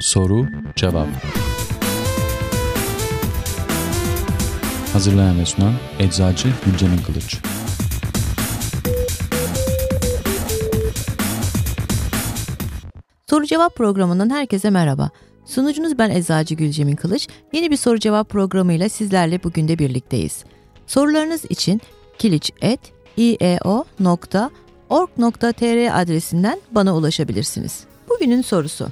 Soru Cevap Hazırlayan ve sunan Eczacı Gülcemin Kılıç Soru Cevap programından herkese merhaba. Sunucunuz ben Eczacı Gülcemin Kılıç. Yeni bir soru cevap programıyla sizlerle bugün de birlikteyiz. Sorularınız için kiliç.ieo.org.tr adresinden bana ulaşabilirsiniz. Bugünün sorusu.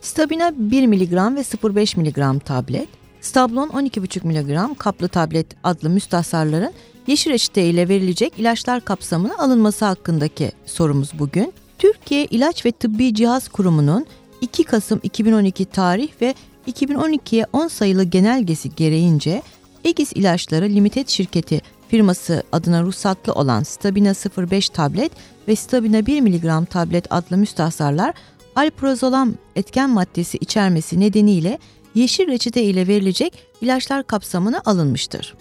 Stabina 1 mg ve 0,5 mg tablet, Stablon 12,5 mg kaplı tablet adlı müstahsarların yeşil reçete ile verilecek ilaçlar kapsamına alınması hakkındaki sorumuz bugün. Türkiye İlaç ve Tıbbi Cihaz Kurumu'nun 2 Kasım 2012 tarih ve 2012'ye 10 sayılı genelgesi gereğince Egis İlaçları Limited şirketi firması adına ruhsatlı olan Stabina 05 tablet ve Stabina 1 mg tablet adlı müstahsarlar alprazolam etken maddesi içermesi nedeniyle yeşil reçete ile verilecek ilaçlar kapsamına alınmıştır.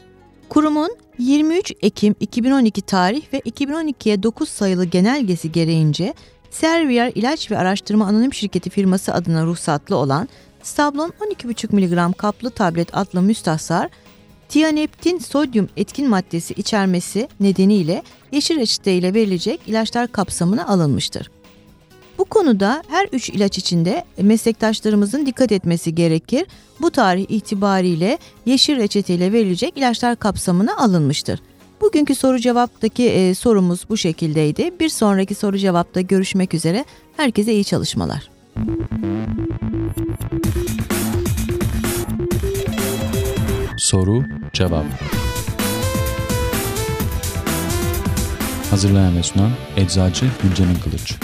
Kurumun 23 Ekim 2012 tarih ve 2012'ye 9 sayılı genelgesi gereğince Servier İlaç ve Araştırma Anonim Şirketi firması adına ruhsatlı olan Stablon 12,5 mg kaplı tablet adlı müstahsar, tianeptin sodyum etkin maddesi içermesi nedeniyle yeşil reçete ile verilecek ilaçlar kapsamına alınmıştır. Bu konuda her üç ilaç içinde meslektaşlarımızın dikkat etmesi gerekir. Bu tarih itibariyle yeşil reçeteyle verilecek ilaçlar kapsamına alınmıştır. Bugünkü soru cevaptaki e, sorumuz bu şekildeydi. Bir sonraki soru cevapta görüşmek üzere. Herkese iyi çalışmalar. Soru Cevap. Hazırlayan ve sunan Eczacı Gülcemin Kılıç